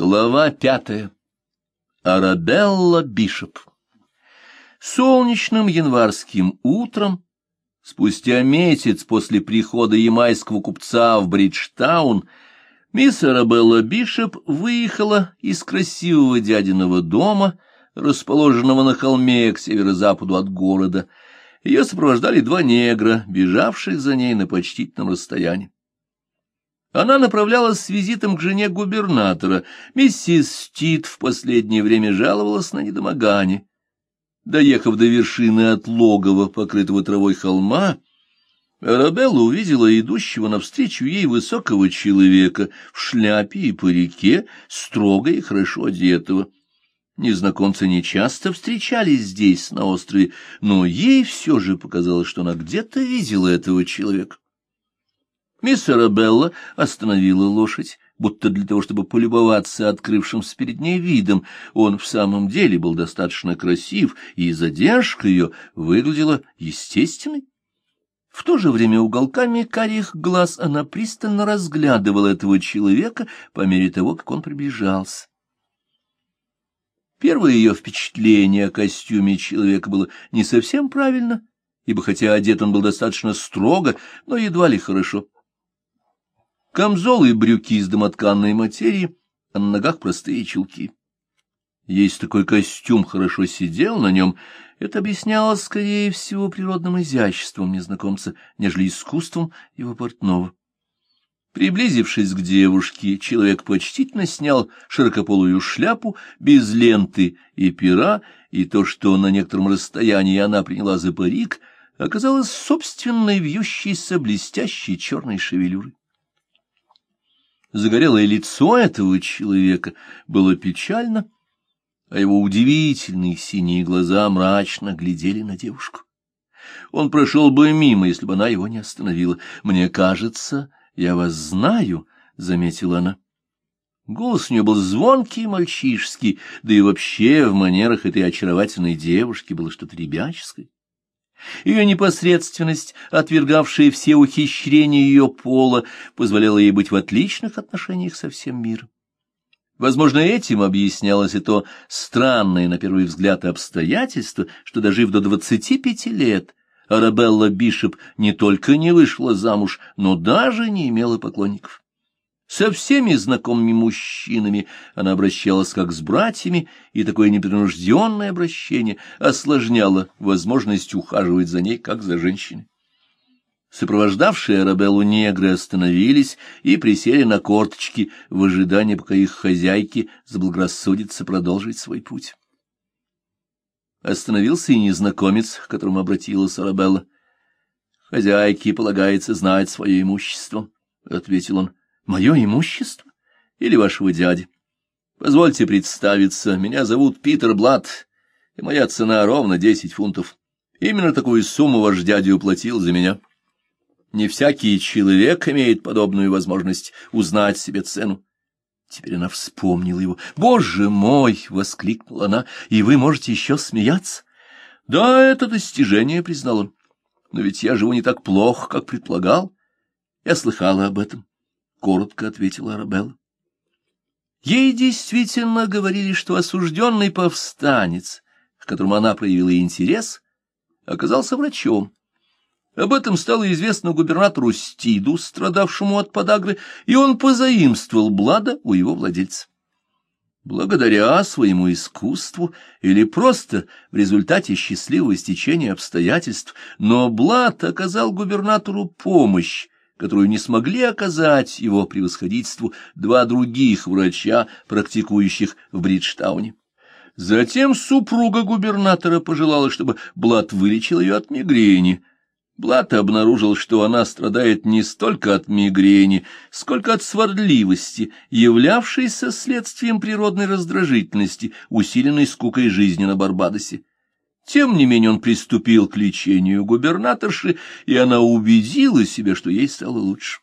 Глава пятая. Арабелла Бишоп. Солнечным январским утром, спустя месяц после прихода ямайского купца в Бриджтаун, мисс Арабелла Бишоп выехала из красивого дядиного дома, расположенного на холме к северо-западу от города. Ее сопровождали два негра, бежавших за ней на почтительном расстоянии. Она направлялась с визитом к жене губернатора. Миссис Стит в последнее время жаловалась на недомогание. Доехав до вершины от логова, покрытого травой холма, Арабелла увидела идущего навстречу ей высокого человека в шляпе и парике, строго и хорошо одетого. Незнакомцы нечасто встречались здесь, на острове, но ей все же показалось, что она где-то видела этого человека. Мисс Арабелла остановила лошадь, будто для того, чтобы полюбоваться открывшимся перед ней видом. Он в самом деле был достаточно красив, и задержка ее выглядела естественной. В то же время уголками карих глаз она пристально разглядывала этого человека по мере того, как он приближался. Первое ее впечатление о костюме человека было не совсем правильно, ибо хотя одет он был достаточно строго, но едва ли хорошо. Камзол и брюки из домотканной материи, а на ногах простые чулки. Если такой костюм хорошо сидел на нем, это объяснялось, скорее всего, природным изяществом незнакомца, нежели искусством его портного. Приблизившись к девушке, человек почтительно снял широкополую шляпу без ленты и пера, и то, что на некотором расстоянии она приняла за парик, оказалось собственной вьющейся блестящей черной шевелюрой. Загорелое лицо этого человека было печально, а его удивительные синие глаза мрачно глядели на девушку. Он прошел бы мимо, если бы она его не остановила. «Мне кажется, я вас знаю», — заметила она. Голос у нее был звонкий и мальчишский, да и вообще в манерах этой очаровательной девушки было что-то ребяческое. Ее непосредственность, отвергавшая все ухищрения ее пола, позволяла ей быть в отличных отношениях со всем миром. Возможно, этим объяснялось и то странное, на первый взгляд, обстоятельство, что, дожив до двадцати пяти лет, Арабелла Бишоп не только не вышла замуж, но даже не имела поклонников. Со всеми знакомыми мужчинами она обращалась как с братьями, и такое непринужденное обращение осложняло возможность ухаживать за ней, как за женщиной. Сопровождавшие Арабеллу негры остановились и присели на корточки в ожидании, пока их хозяйки заблагорассудится продолжить свой путь. Остановился и незнакомец, к которому обратилась Арабелла. — Хозяйке полагается знать свое имущество, — ответил он. Мое имущество? Или вашего дяди? Позвольте представиться, меня зовут Питер Блад, и моя цена ровно десять фунтов. Именно такую сумму ваш дядя уплатил за меня. Не всякий человек имеет подобную возможность узнать себе цену. Теперь она вспомнила его. «Боже мой!» — воскликнула она. «И вы можете еще смеяться?» «Да, это достижение», — признал он. «Но ведь я живу не так плохо, как предполагал. Я слыхала об этом. — коротко ответила Арабелла. Ей действительно говорили, что осужденный повстанец, к которому она проявила интерес, оказался врачом. Об этом стало известно губернатору Стиду, страдавшему от подагры, и он позаимствовал Блада у его владельца. Благодаря своему искусству или просто в результате счастливого стечения обстоятельств, но Блад оказал губернатору помощь, которую не смогли оказать его превосходительству два других врача, практикующих в Бриджтауне. Затем супруга губернатора пожелала, чтобы Блад вылечил ее от мигрени. Блад обнаружил, что она страдает не столько от мигрени, сколько от сварливости, являвшейся следствием природной раздражительности, усиленной скукой жизни на Барбадосе. Тем не менее он приступил к лечению губернаторши, и она убедила себя, что ей стало лучше.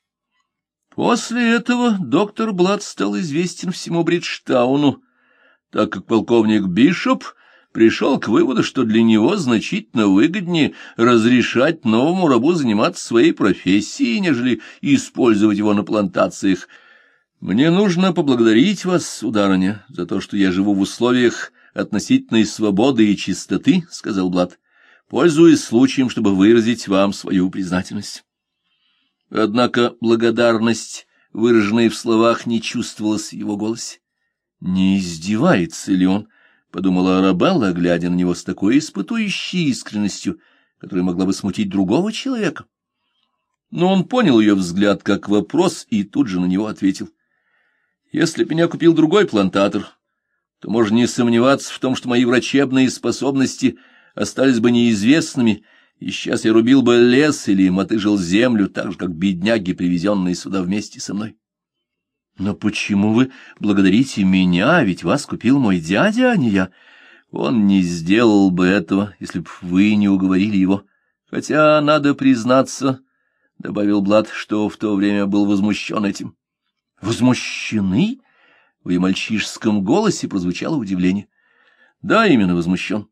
После этого доктор Блад стал известен всему Бриджтауну, так как полковник Бишоп пришел к выводу, что для него значительно выгоднее разрешать новому рабу заниматься своей профессией, нежели использовать его на плантациях. Мне нужно поблагодарить вас, сударыня, за то, что я живу в условиях относительной свободы и чистоты, — сказал Блад, — пользуясь случаем, чтобы выразить вам свою признательность. Однако благодарность, выраженная в словах, не чувствовалась в его голосе. Не издевается ли он? — подумала Арабелла, глядя на него с такой испытующей искренностью, которая могла бы смутить другого человека. Но он понял ее взгляд как вопрос и тут же на него ответил. «Если б меня купил другой плантатор, то можно не сомневаться в том, что мои врачебные способности остались бы неизвестными, и сейчас я рубил бы лес или мотыжил землю, так же, как бедняги, привезенные сюда вместе со мной». Но почему вы благодарите меня, ведь вас купил мой дядя, а не я? Он не сделал бы этого, если бы вы не уговорили его. Хотя, надо признаться, — добавил Блад, что в то время был возмущен этим. — Возмущены? В ее мальчишеском голосе прозвучало удивление. — Да, именно возмущен.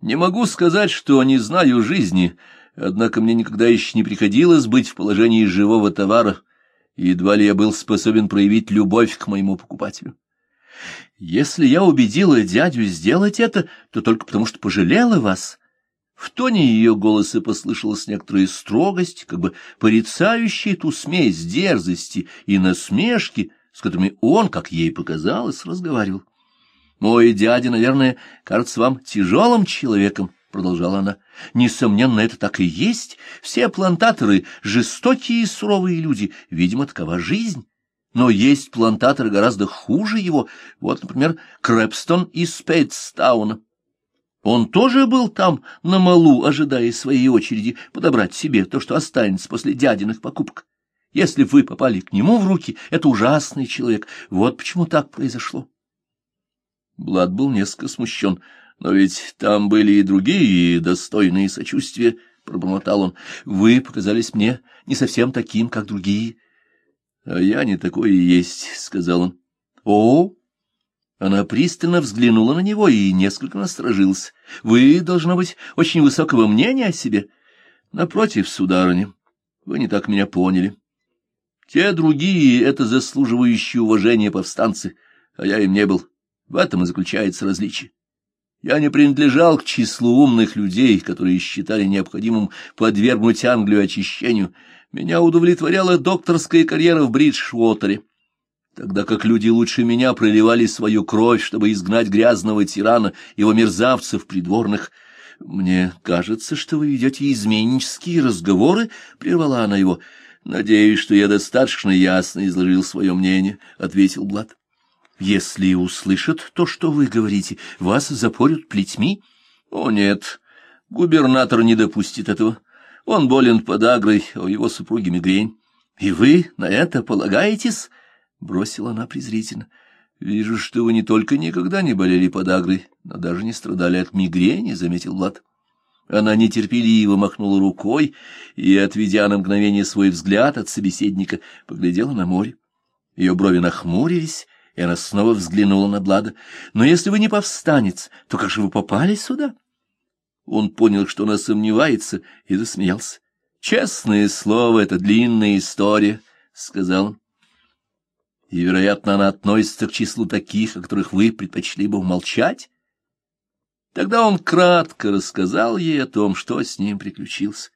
Не могу сказать, что не знаю жизни, однако мне никогда еще не приходилось быть в положении живого товара — едва ли я был способен проявить любовь к моему покупателю. Если я убедила дядю сделать это, то только потому, что пожалела вас. В тоне ее голоса послышалась некоторая строгость, как бы порицающая ту смесь дерзости и насмешки, с которыми он, как ей показалось, разговаривал. Мой дядя, наверное, кажется вам тяжелым человеком, продолжала она. Несомненно, это так и есть. Все плантаторы — жестокие и суровые люди. Видимо, такова жизнь. Но есть плантаторы гораздо хуже его. Вот, например, Крэпстон из Спейтстауна. Он тоже был там, на малу, ожидая своей очереди подобрать себе то, что останется после дядиных покупок. Если вы попали к нему в руки, это ужасный человек. Вот почему так произошло. Блад был несколько смущен. Но ведь там были и другие достойные сочувствия, — пробормотал он. — Вы показались мне не совсем таким, как другие. — А я не такой и есть, — сказал он. — О! Она пристально взглянула на него и несколько насторожилась. — Вы, должно быть, очень высокого мнения о себе. — Напротив, сударыня, вы не так меня поняли. Те другие — это заслуживающие уважения повстанцы, а я им не был. В этом и заключается различие. Я не принадлежал к числу умных людей, которые считали необходимым подвергнуть Англию очищению. Меня удовлетворяла докторская карьера в Бриджшуотере, тогда как люди лучше меня проливали свою кровь, чтобы изгнать грязного тирана, его мерзавцев придворных. «Мне кажется, что вы ведете изменнические разговоры», — прервала она его. «Надеюсь, что я достаточно ясно изложил свое мнение», — ответил Блад. Если услышат то, что вы говорите, вас запорют плетьми? О, нет, губернатор не допустит этого. Он болен подагрой, а у его супруги мигрень. И вы на это полагаетесь? Бросила она презрительно. Вижу, что вы не только никогда не болели подагрой, но даже не страдали от мигрени, заметил Влад. Она нетерпеливо махнула рукой и, отведя на мгновение свой взгляд от собеседника, поглядела на море. Ее брови нахмурились, и она снова взглянула на Блада. «Но если вы не повстанец, то как же вы попали сюда?» Он понял, что она сомневается, и засмеялся. «Честное слово, это длинная история», — сказал он. «И, вероятно, она относится к числу таких, о которых вы предпочли бы умолчать?» Тогда он кратко рассказал ей о том, что с ним приключилось.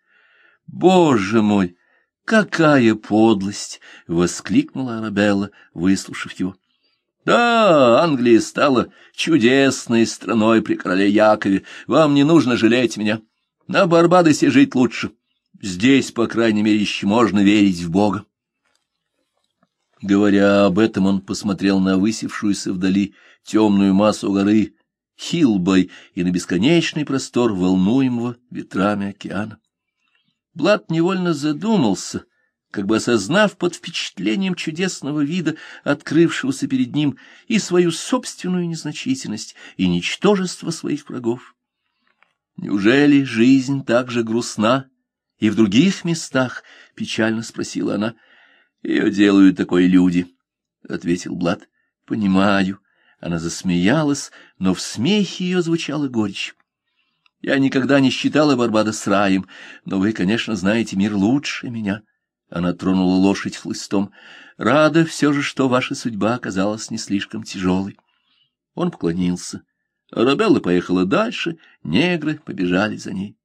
«Боже мой, какая подлость!» — воскликнула Арабелла, выслушав его. Да, Англия стала чудесной страной при короле Якове. Вам не нужно жалеть меня. На Барбадосе жить лучше. Здесь, по крайней мере, еще можно верить в Бога. Говоря об этом, он посмотрел на высевшуюся вдали темную массу горы Хилбой и на бесконечный простор волнуемого ветрами океана. Блад невольно задумался — как бы осознав под впечатлением чудесного вида, открывшегося перед ним, и свою собственную незначительность, и ничтожество своих врагов. Неужели жизнь так же грустна и в других местах? — печально спросила она. — Ее делают такой люди, — ответил Блад. — Понимаю. Она засмеялась, но в смехе ее звучала горечь. Я никогда не считала Барбадос раем, но вы, конечно, знаете мир лучше меня. Она тронула лошадь хлыстом. Рада все же, что ваша судьба оказалась не слишком тяжелой. Он поклонился. Арабелла поехала дальше, негры побежали за ней.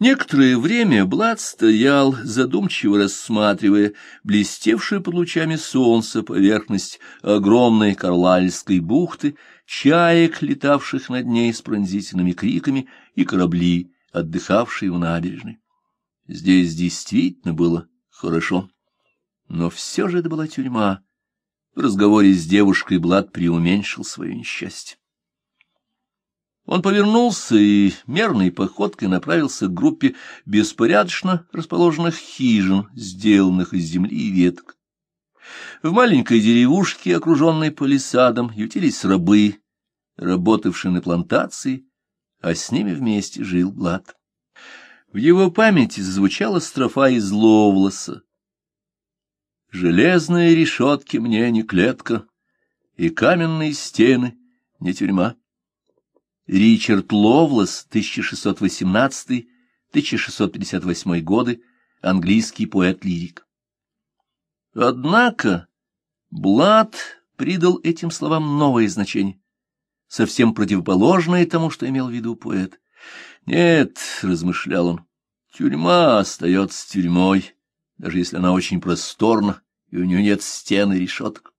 Некоторое время Блад стоял, задумчиво рассматривая блестевшую под лучами солнца поверхность огромной Карлальской бухты, чаек, летавших над ней с пронзительными криками, и корабли, отдыхавшие у набережной. Здесь действительно было хорошо. Но все же это была тюрьма. В разговоре с девушкой Блад преуменьшил свое несчастье. Он повернулся и мерной походкой направился к группе беспорядочно расположенных хижин, сделанных из земли и веток. В маленькой деревушке, окруженной палисадом, ютились рабы, работавшие на плантации, а с ними вместе жил Блад. В его памяти зазвучала строфа из Ловласа. «Железные решетки мне не клетка, и каменные стены не тюрьма». Ричард Ловлас, 1618-1658 годы, английский поэт-лирик. Однако Блад придал этим словам новое значение, совсем противоположное тому, что имел в виду поэт. «Нет», — размышлял он, — «тюрьма остается тюрьмой, даже если она очень просторна, и у нее нет стен и решеток.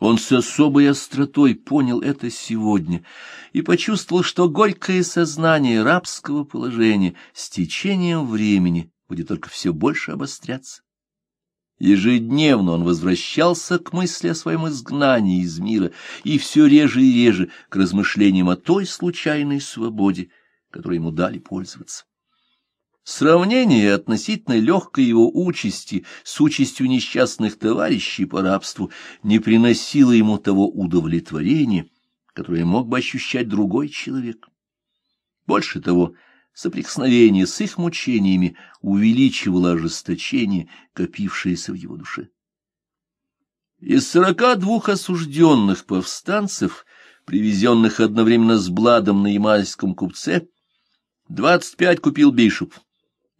Он с особой остротой понял это сегодня и почувствовал, что горькое сознание рабского положения с течением времени будет только все больше обостряться. Ежедневно он возвращался к мысли о своем изгнании из мира и все реже и реже к размышлениям о той случайной свободе, которой ему дали пользоваться. Сравнение относительно легкой его участи с участью несчастных товарищей по рабству не приносило ему того удовлетворения, которое мог бы ощущать другой человек. Больше того, соприкосновение с их мучениями увеличивало ожесточение, копившееся в его душе. Из сорока двух осужденных повстанцев, привезенных одновременно с Бладом на ямальском купце, двадцать пять купил Бишоп.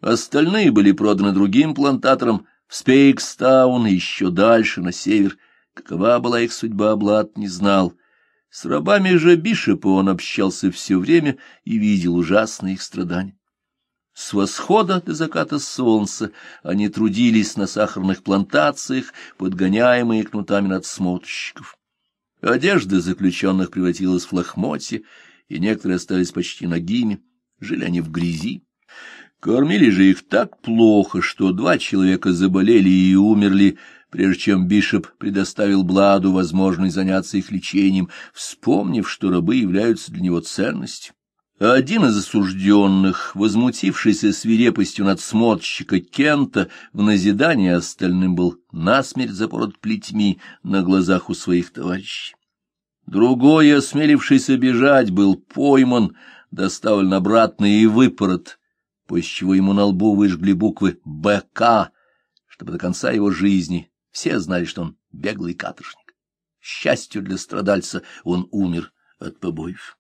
Остальные были проданы другим плантаторам в Спейкстаун и еще дальше, на север. Какова была их судьба, Блад не знал. С рабами же Бишопа он общался все время и видел ужасные их страдания. С восхода до заката солнца они трудились на сахарных плантациях, подгоняемые кнутами надсмотрщиков. Одежда заключенных превратилась в лохмотье, и некоторые остались почти нагими, жили они в грязи. Кормили же их так плохо, что два человека заболели и умерли, прежде чем Бишоп предоставил Бладу возможность заняться их лечением, вспомнив, что рабы являются для него ценностью. Один из осужденных, возмутившийся свирепостью надсмотрщика Кента, в назидание остальным был насмерть запорот плетьми на глазах у своих товарищей. Другой, осмелившийся бежать, был пойман, доставлен обратно и выпорот, после чего ему на лбу выжгли буквы «БК», чтобы до конца его жизни все знали, что он беглый каторжник. счастью для страдальца он умер от побоев.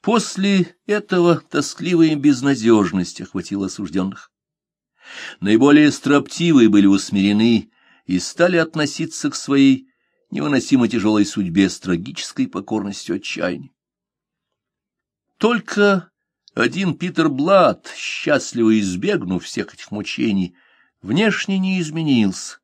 После этого тоскливая безнадежность охватила осужденных. Наиболее строптивые были усмирены и стали относиться к своей невыносимо тяжелой судьбе с трагической покорностью отчаяния. Только один Питер Блад, счастливо избегнув всех этих мучений, внешне не изменился,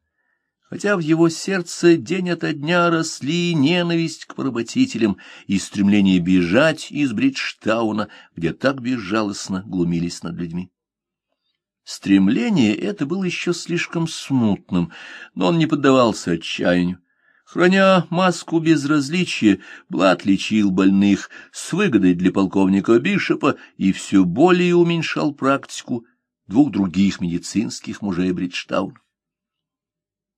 хотя в его сердце день ото дня росли ненависть к поработителям и стремление бежать из Бриджтауна, где так безжалостно глумились над людьми. Стремление это было еще слишком смутным, но он не поддавался отчаянию. Храня маску безразличия, Блад лечил больных с выгодой для полковника Бишопа и все более уменьшал практику двух других медицинских мужей Бриджтауна.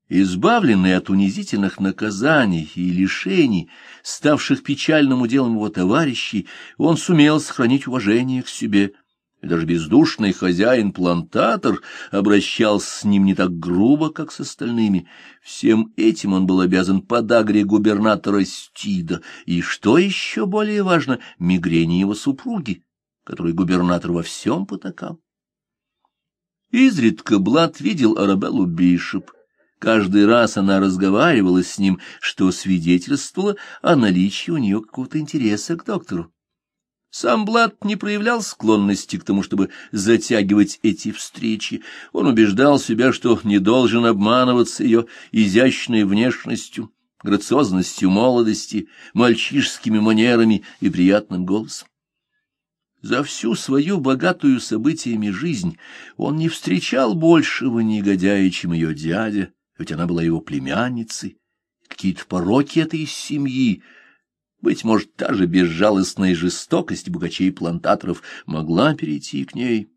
Избавленный от унизительных наказаний и лишений, ставших печальным уделом его товарищей, он сумел сохранить уважение к себе – и даже бездушный хозяин-плантатор обращался с ним не так грубо, как с остальными. Всем этим он был обязан подагре губернатора Стида, и, что еще более важно, мигрени его супруги, которой губернатор во всем потакал. Изредка Блад видел Арабеллу Бишоп, Каждый раз она разговаривала с ним, что свидетельствовало о наличии у нее какого-то интереса к доктору. Сам Блад не проявлял склонности к тому, чтобы затягивать эти встречи. Он убеждал себя, что не должен обманываться ее изящной внешностью, грациозностью молодости, мальчишскими манерами и приятным голосом. За всю свою богатую событиями жизнь он не встречал большего негодяя, чем ее дядя, ведь она была его племянницей. Какие-то пороки этой семьи, быть может, та же безжалостная жестокость богачей-плантаторов могла перейти к ней.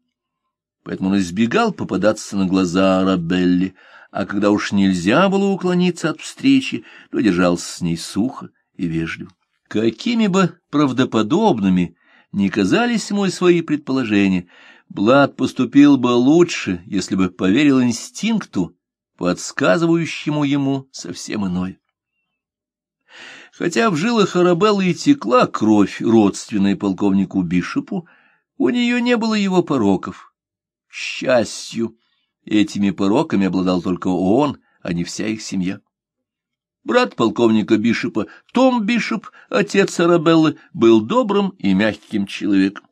Поэтому он избегал попадаться на глаза Арабелле, а когда уж нельзя было уклониться от встречи, то держался с ней сухо и вежливо. Какими бы правдоподобными не казались ему свои предположения, Блад поступил бы лучше, если бы поверил инстинкту, подсказывающему ему совсем иное. Хотя в жилах Арабеллы и текла кровь, родственная полковнику Бишопу, у нее не было его пороков. К счастью, этими пороками обладал только он, а не вся их семья. Брат полковника Бишопа, Том Бишоп, отец Арабеллы, был добрым и мягким человеком.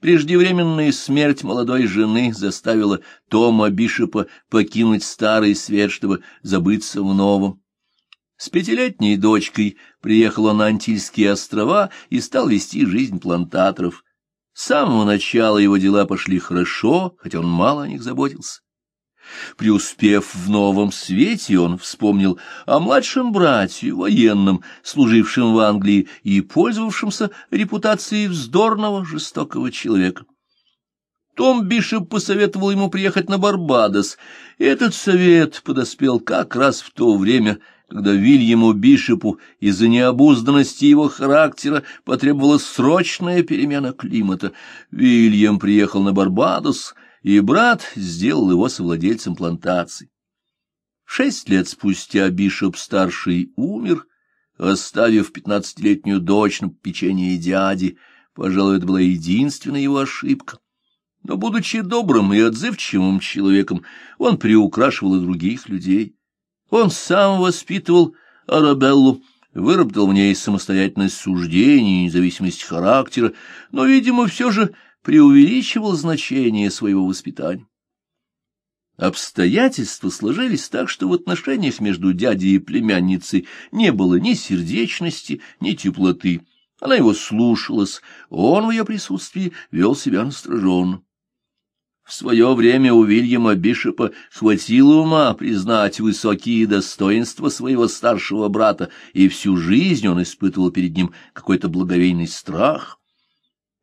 Преждевременная смерть молодой жены заставила Тома Бишопа покинуть старый свет, чтобы забыться в новом. С пятилетней дочкой приехал он на Антильские острова и стал вести жизнь плантаторов. С самого начала его дела пошли хорошо, хотя он мало о них заботился. Преуспев в новом свете, он вспомнил о младшем брате, военном, служившем в Англии и пользовавшемся репутацией вздорного, жестокого человека. Том Бишоп посоветовал ему приехать на Барбадос. Этот совет подоспел как раз в то время, когда Вильяму Бишопу из-за необузданности его характера потребовалась срочная перемена климата. Вильям приехал на Барбадос — и брат сделал его совладельцем плантации. Шесть лет спустя Бишоп-старший умер, оставив пятнадцатилетнюю дочь на печенье дяди. Пожалуй, это была единственная его ошибка. Но, будучи добрым и отзывчивым человеком, он приукрашивал и других людей. Он сам воспитывал Арабеллу, выработал в ней самостоятельность суждений независимость характера, но, видимо, все же преувеличивал значение своего воспитания. Обстоятельства сложились так, что в отношениях между дядей и племянницей не было ни сердечности, ни теплоты. Она его слушалась, он в ее присутствии вел себя настороженно. В свое время у Вильяма Бишопа хватило ума признать высокие достоинства своего старшего брата, и всю жизнь он испытывал перед ним какой-то благовейный страх.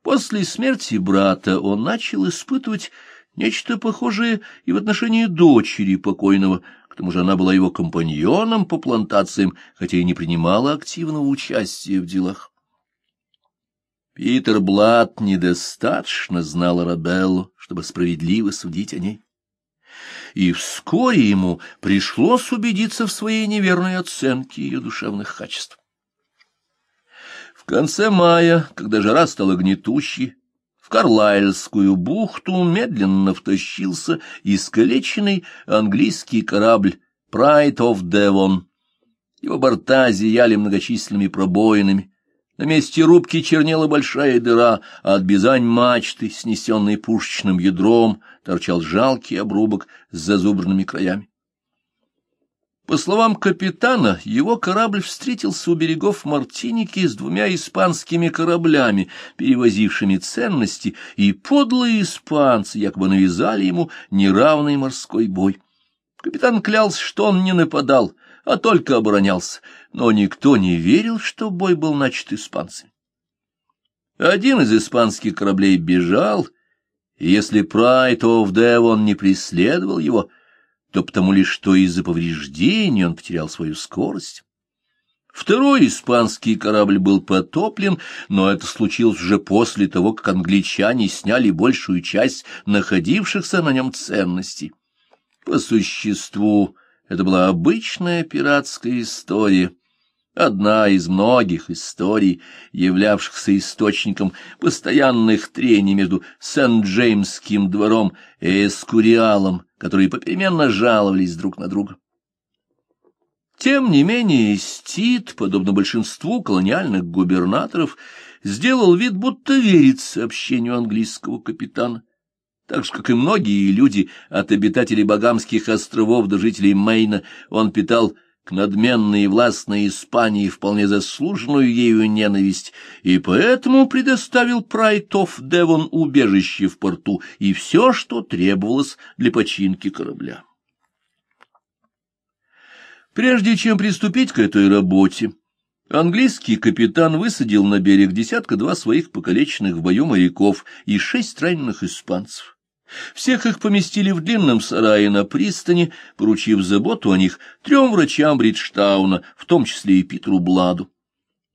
После смерти брата он начал испытывать нечто похожее и в отношении дочери покойного, к тому же она была его компаньоном по плантациям, хотя и не принимала активного участия в делах. Питер Блад недостаточно знал Арабеллу, чтобы справедливо судить о ней. И вскоре ему пришлось убедиться в своей неверной оценке ее душевных качеств конце мая, когда жара стала гнетущей, в Карлайльскую бухту медленно втащился искалеченный английский корабль «Pride of Devon». Его борта зияли многочисленными пробоинами. На месте рубки чернела большая дыра, а от бизань мачты, снесенной пушечным ядром, торчал жалкий обрубок с зазубренными краями. По словам капитана, его корабль встретился у берегов Мартиники с двумя испанскими кораблями, перевозившими ценности, и подлые испанцы якобы навязали ему неравный морской бой. Капитан клялся, что он не нападал, а только оборонялся, но никто не верил, что бой был начат испанцами. Один из испанских кораблей бежал, и если Прайд оф Девон не преследовал его, то потому лишь что из-за повреждений он потерял свою скорость. Второй испанский корабль был потоплен, но это случилось уже после того, как англичане сняли большую часть находившихся на нем ценностей. По существу, это была обычная пиратская история, одна из многих историй, являвшихся источником постоянных трений между Сент-Джеймским двором и Эскуриалом, которые попеременно жаловались друг на друга. Тем не менее, Стит, подобно большинству колониальных губернаторов, сделал вид, будто верит сообщению английского капитана. Так же, как и многие люди, от обитателей Багамских островов до жителей Мейна, он питал к надменной и властной Испании вполне заслуженную ею ненависть, и поэтому предоставил Прайтов Девон убежище в порту и все, что требовалось для починки корабля. Прежде чем приступить к этой работе, английский капитан высадил на берег десятка-два своих покалеченных в бою моряков и шесть раненых испанцев. Всех их поместили в длинном сарае на пристани, поручив заботу о них трем врачам Бриджтауна, в том числе и Питеру Бладу.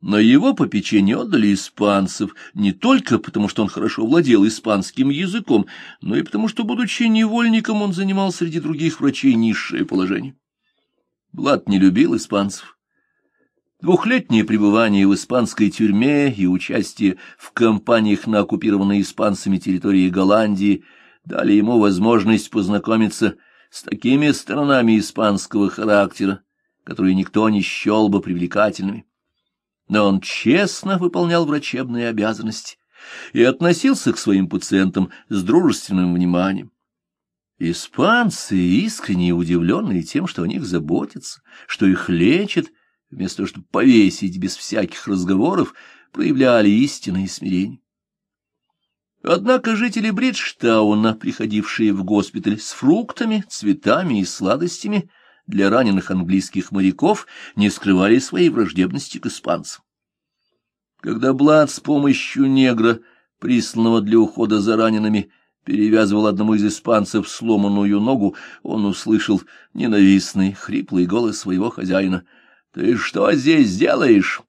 На его попечение отдали испанцев, не только потому, что он хорошо владел испанским языком, но и потому, что, будучи невольником, он занимал среди других врачей низшее положение. Блад не любил испанцев. Двухлетнее пребывание в испанской тюрьме и участие в кампаниях на оккупированной испанцами территории Голландии дали ему возможность познакомиться с такими сторонами испанского характера, которые никто не счел бы привлекательными. Но он честно выполнял врачебные обязанности и относился к своим пациентам с дружественным вниманием. Испанцы, искренне удивленные тем, что о них заботятся, что их лечат, вместо того, чтобы повесить без всяких разговоров, проявляли истинное смирение. Однако жители Бриджтауна, приходившие в госпиталь с фруктами, цветами и сладостями для раненых английских моряков, не скрывали своей враждебности к испанцам. Когда Блад с помощью негра, присланного для ухода за ранеными, перевязывал одному из испанцев сломанную ногу, он услышал ненавистный, хриплый голос своего хозяина. — Ты что здесь делаешь?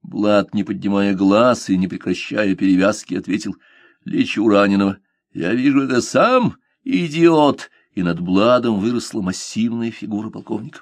Блад, не поднимая глаз и не прекращая перевязки, ответил. — Лечу раненого. — Я вижу это сам, идиот! И над Бладом выросла массивная фигура полковника.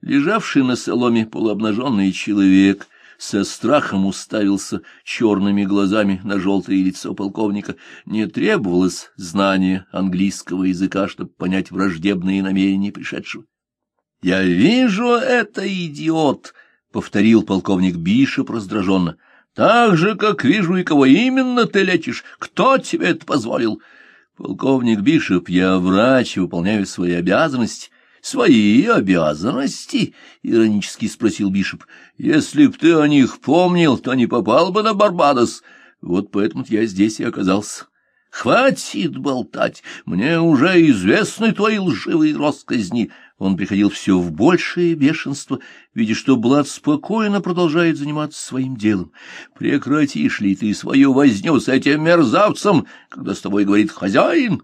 Лежавший на соломе полуобнаженный человек — со страхом уставился черными глазами на желтое лицо полковника. Не требовалось знания английского языка, чтобы понять враждебные намерения пришедшего. — Я вижу это, идиот! — повторил полковник Бишоп раздраженно. — Так же, как вижу и кого именно ты лечишь. Кто тебе это позволил? — Полковник Бишоп, я врач выполняю свои обязанности. — Свои обязанности? — иронически спросил Бишоп. — Если б ты о них помнил, то не попал бы на Барбадос. Вот поэтому я здесь и оказался. Хватит болтать, мне уже известны твои лживые росказни. Он приходил все в большее бешенство, видя, что Блад спокойно продолжает заниматься своим делом. Прекратишь ли ты свою возню с этим мерзавцем, когда с тобой говорит хозяин?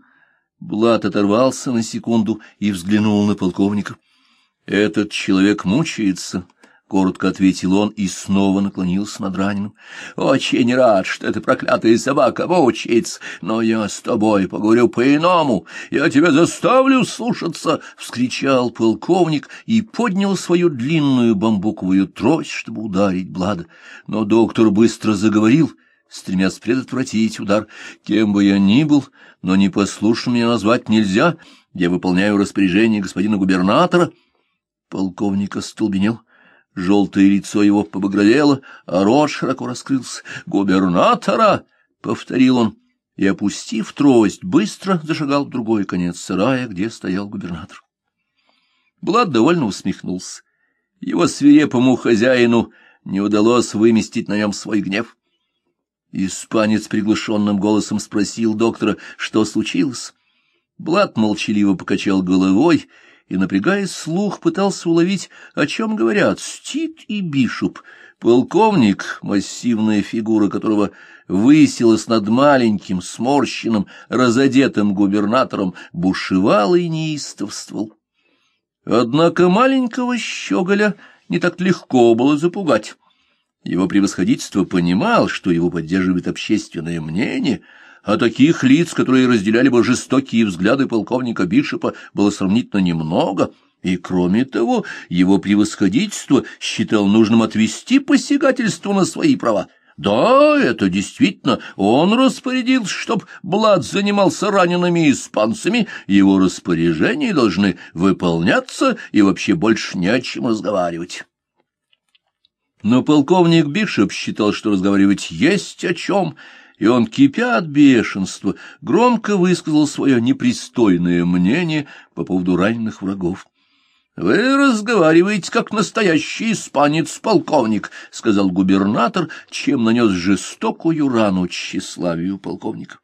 Блад оторвался на секунду и взглянул на полковника. «Этот человек мучается», — коротко ответил он и снова наклонился над раненым. «Очень рад, что эта проклятая собака мучается, но я с тобой поговорю по-иному. Я тебя заставлю слушаться!» — вскричал полковник и поднял свою длинную бамбуковую трость, чтобы ударить Блада. Но доктор быстро заговорил — стремясь предотвратить удар. Кем бы я ни был, но непослушным меня назвать нельзя. Я выполняю распоряжение господина губернатора. Полковник остолбенел. Желтое лицо его побагровело, а рот широко раскрылся. «Губернатора!» — повторил он, и, опустив трость, быстро зашагал в другой конец сарая, где стоял губернатор. Блад довольно усмехнулся. Его свирепому хозяину не удалось выместить на нем свой гнев. Испанец приглушенным голосом спросил доктора, что случилось. Блад молчаливо покачал головой и, напрягая слух, пытался уловить, о чем говорят Стит и Бишоп. Полковник, массивная фигура которого высилась над маленьким, сморщенным, разодетым губернатором, бушевал и неистовствовал. Однако маленького щеголя не так легко было запугать. Его превосходительство понимал, что его поддерживает общественное мнение, а таких лиц, которые разделяли бы жестокие взгляды полковника Бишопа, было сравнительно немного, и, кроме того, его превосходительство считал нужным отвести посягательство на свои права. Да, это действительно он распорядился, чтоб Блад занимался ранеными испанцами, его распоряжения должны выполняться, и вообще больше не о чем разговаривать. Но полковник Бишоп считал, что разговаривать есть о чем, и он, кипя от бешенства, громко высказал свое непристойное мнение по поводу раненых врагов. — Вы разговариваете, как настоящий испанец-полковник, — сказал губернатор, чем нанес жестокую рану тщеславию полковника.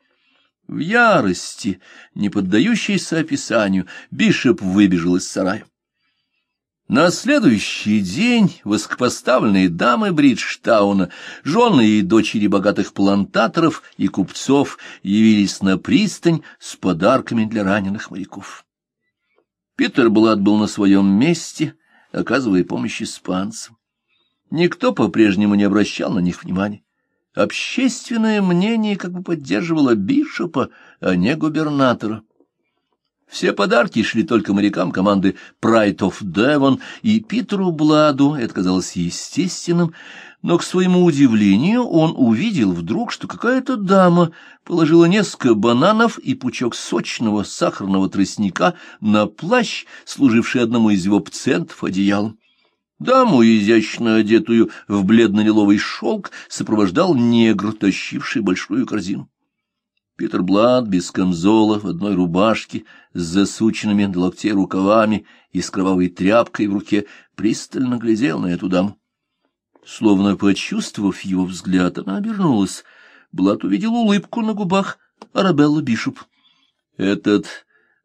В ярости, не поддающейся описанию, Бишоп выбежал из сарая. На следующий день высокопоставленные дамы Бриджтауна, жены и дочери богатых плантаторов и купцов явились на пристань с подарками для раненых моряков. Питер Блад был на своем месте, оказывая помощь испанцам. Никто по-прежнему не обращал на них внимания. Общественное мнение как бы поддерживало Бишопа, а не губернатора. Все подарки шли только морякам команды Pride of Devon, и Питеру Бладу это казалось естественным, но, к своему удивлению, он увидел вдруг, что какая-то дама положила несколько бананов и пучок сочного сахарного тростника на плащ, служивший одному из его пцентов одеялом. Даму, изящно одетую в бледно-лиловый шелк, сопровождал негр, тащивший большую корзину. Питер Блад без камзола, в одной рубашке, с засученными до локтей рукавами и с кровавой тряпкой в руке, пристально глядел на эту даму. Словно почувствовав его взгляд, она обернулась. Блад увидел улыбку на губах Арабелла Бишоп. — Этот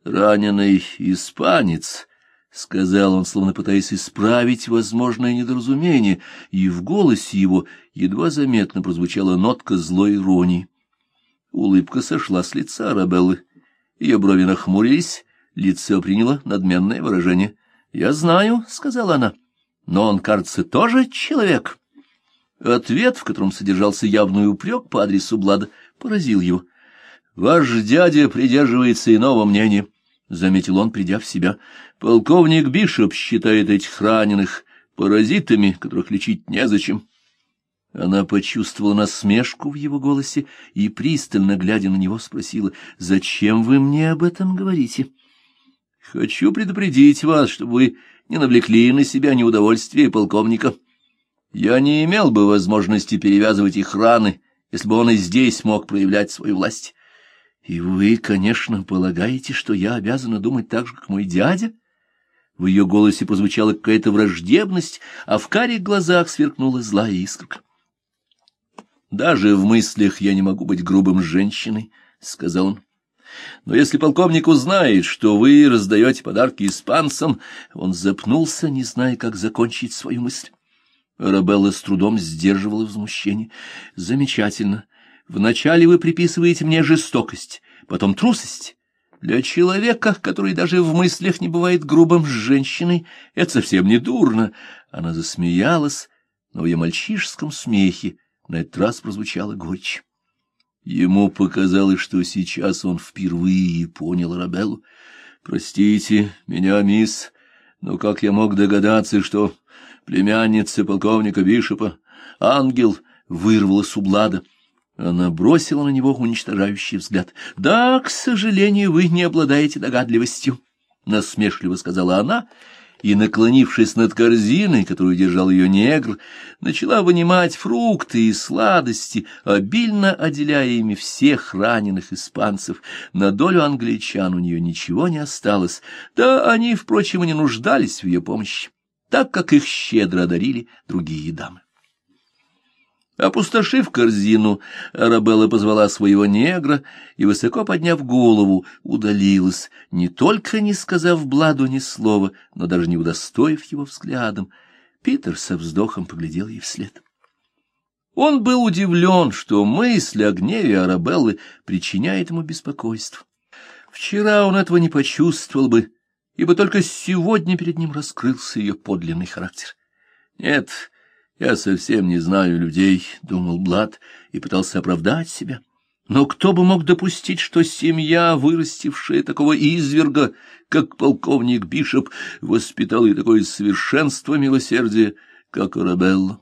раненый испанец, — сказал он, словно пытаясь исправить возможное недоразумение, и в голосе его едва заметно прозвучала нотка злой иронии. Улыбка сошла с лица Арабеллы. Ее брови нахмурились, лицо приняло надменное выражение. — Я знаю, — сказала она. — но он, кажется, тоже человек. Ответ, в котором содержался явный упрек по адресу Блада, поразил его. — Ваш дядя придерживается иного мнения, — заметил он, придя в себя. — Полковник Бишоп считает этих раненых паразитами, которых лечить незачем. Она почувствовала насмешку в его голосе и, пристально глядя на него, спросила, — Зачем вы мне об этом говорите? — Хочу предупредить вас, чтобы вы не навлекли на себя неудовольствие полковника. Я не имел бы возможности перевязывать их раны, если бы он и здесь мог проявлять свою власть. И вы, конечно, полагаете, что я обязана думать так же, как мой дядя? В ее голосе прозвучала какая-то враждебность, а в карих глазах сверкнула злая искорка. «Даже в мыслях я не могу быть грубым женщиной», — сказал он. Но если полковник узнает, что вы раздаете подарки испанцам, он запнулся, не зная, как закончить свою мысль. Арабелла с трудом сдерживала возмущение. Замечательно. Вначале вы приписываете мне жестокость, потом трусость. Для человека, который даже в мыслях не бывает грубым с женщиной, это совсем не дурно. Она засмеялась, но в ее мальчишеском смехе на этот раз прозвучала горечь. Ему показалось, что сейчас он впервые понял Арабеллу. «Простите меня, мисс, но как я мог догадаться, что племянница полковника Бишопа, ангел, вырвалась у Блада?» Она бросила на него уничтожающий взгляд. «Да, к сожалению, вы не обладаете догадливостью», — насмешливо сказала она, — и, наклонившись над корзиной, которую держал ее негр, начала вынимать фрукты и сладости, обильно отделяя ими всех раненых испанцев. На долю англичан у нее ничего не осталось, да они, впрочем, и не нуждались в ее помощи, так как их щедро одарили другие дамы. Опустошив корзину, Арабелла позвала своего негра и, высоко подняв голову, удалилась, не только не сказав Бладу ни слова, но даже не удостоив его взглядом. Питер со вздохом поглядел ей вслед. Он был удивлен, что мысль о гневе Арабеллы причиняет ему беспокойство. Вчера он этого не почувствовал бы, ибо только сегодня перед ним раскрылся ее подлинный характер. Нет, — «Я совсем не знаю людей», — думал Блад и пытался оправдать себя. Но кто бы мог допустить, что семья, вырастившая такого изверга, как полковник Бишоп, воспитала и такое совершенство милосердия, как Арабелла?